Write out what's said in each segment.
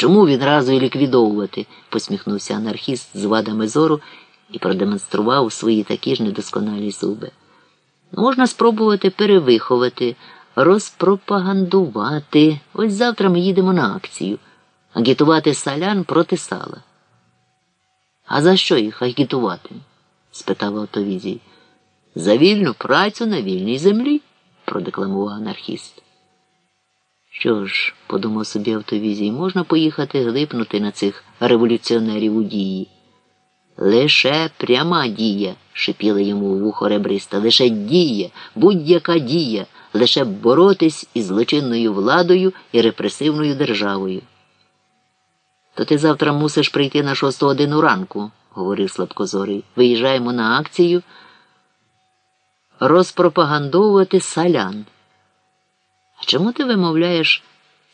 чому відразу і ліквідовувати? посміхнувся анархіст з вадами зору і продемонстрував свої такі ж недосконалі зуби. Можна спробувати перевиховати, розпропагандувати. Ось завтра ми їдемо на акцію, агітувати салян проти сала. А за що їх агітувати? спитав автовізій. За вільну працю на вільній землі, продекламував анархіст. Що ж, подумав собі автовізій, можна поїхати глипнути на цих революціонерів у дії. Лише пряма дія, шипіла йому в вухо ребриста, лише дія, будь-яка дія, лише боротись із злочинною владою і репресивною державою. То ти завтра мусиш прийти на шосту годину ранку, говорив Слабкозорий. Виїжджаємо на акцію розпропагандовувати салян. А чому ти вимовляєш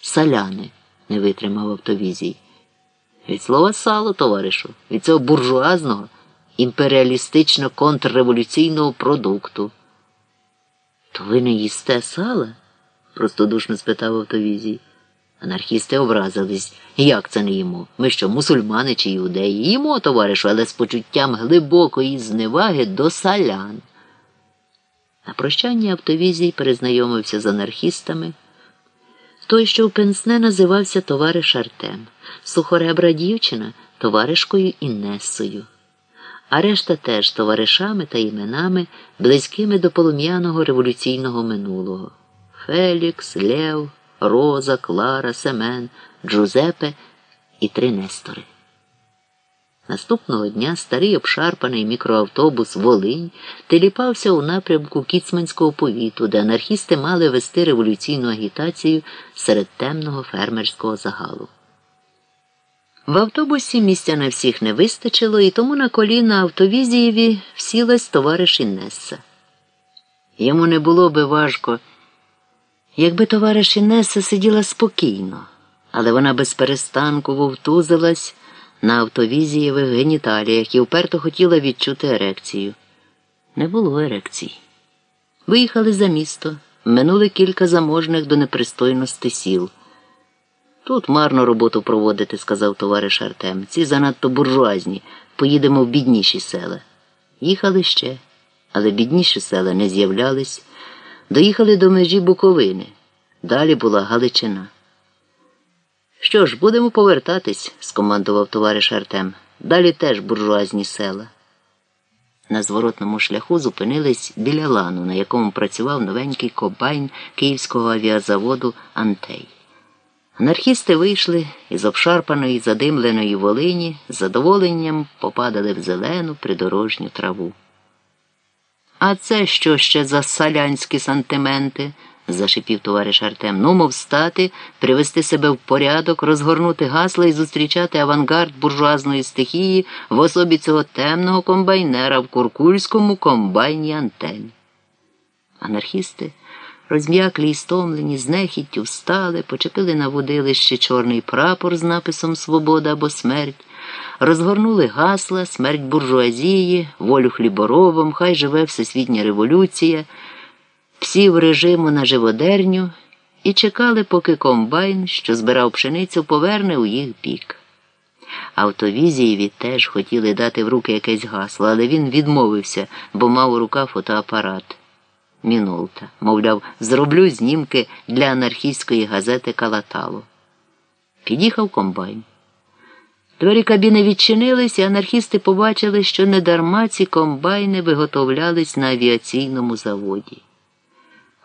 саляни? не витримав автовізій. Від слова сало, товаришу, від цього буржуазного, імперіалістично контрреволюційного продукту. То ви не їсте сала? простодушно спитав автовізій. Анархісти образились. Як це не їмо? Ми що, мусульмани чи іудеї? Їмо, товаришу, але з почуттям глибокої зневаги до салян. На прощання автовізій перезнайомився з анархістами. Той, що в пенсне називався товариш Артем, сухоребра дівчина товаришкою Іннесою, а решта теж товаришами та іменами, близькими до полум'яного революційного минулого Фелікс, Лев, Роза, Клара, Семен, Джузепе і три Нестори. Наступного дня старий обшарпаний мікроавтобус Волинь теліпався у напрямку Кіцманського повіту, де анархісти мали вести революційну агітацію серед темного фермерського загалу. В автобусі місця на всіх не вистачило, і тому на коліна автовізієві всілась товариш Іннеса. Йому не було би важко, якби товариш Іннеса сиділа спокійно, але вона без перестанку вовтузилась на автовізієвих геніталіях і вперто хотіла відчути ерекцію. Не було ерекцій. Виїхали за місто, минули кілька заможних до непристойності сіл. Тут марно роботу проводити, сказав товариш Артем. Ці занадто буржуазні. Поїдемо в бідніші села. Їхали ще, але бідніші села не з'являлись. Доїхали до межі Буковини. Далі була Галичина. Що ж, будемо повертатись, скомандував товариш Артем. Далі теж буржуазні села. На зворотному шляху зупинились біля лану, на якому працював новенький комбайн Київського авіазаводу Антей. Анархісти вийшли із обшарпаної задимленої волині з задоволенням попадали в зелену придорожню траву. А це що ще за салянські сантименти? Зашипів товариш Артем. Ну, мов стати, привести себе в порядок, розгорнути гасла і зустрічати авангард буржуазної стихії в особі цього темного комбайнера в куркульському комбайні антель. Анархісти, розм'яклі й стомлені, з нехіттю встали, почепили на водилище чорний прапор з написом Свобода або смерть. Розгорнули гасла, смерть буржуазії, волю хліборобам, хай живе всесвітня революція сів режиму на живодерню і чекали, поки комбайн, що збирав пшеницю, поверне у їх бік. Автовізієві теж хотіли дати в руки якесь гасло, але він відмовився, бо мав у руках фотоапарат. Мінолта, мовляв, зроблю знімки для анархістської газети Калатало. Під'їхав комбайн. Двері кабіни відчинились, і анархісти побачили, що недарма ці комбайни виготовлялись на авіаційному заводі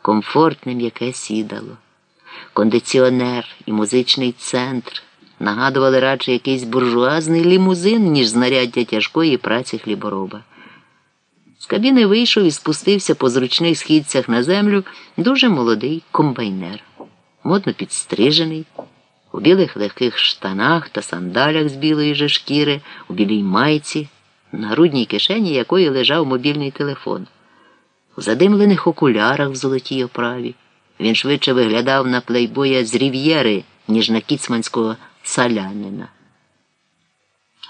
комфортне м'яке сідало, кондиціонер і музичний центр нагадували радше якийсь буржуазний лімузин, ніж знаряддя тяжкої праці хлібороба. З кабіни вийшов і спустився по зручних східцях на землю дуже молодий комбайнер, модно підстрижений, у білих легких штанах та сандалях з білої же шкіри, у білій майці, на грудній кишені якої лежав мобільний телефон. У задимлених окулярах в золотій оправі. Він швидше виглядав на плейбоя з рів'єри, ніж на кіцманського салянина.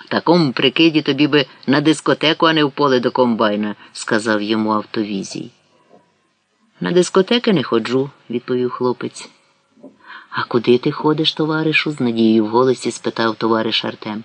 В такому прикиді тобі би на дискотеку, а не в поле до комбайна, сказав йому автовізій. На дискотеки не ходжу, відповів хлопець. А куди ти ходиш, товаришу? з надією в голосі спитав товариш Артем.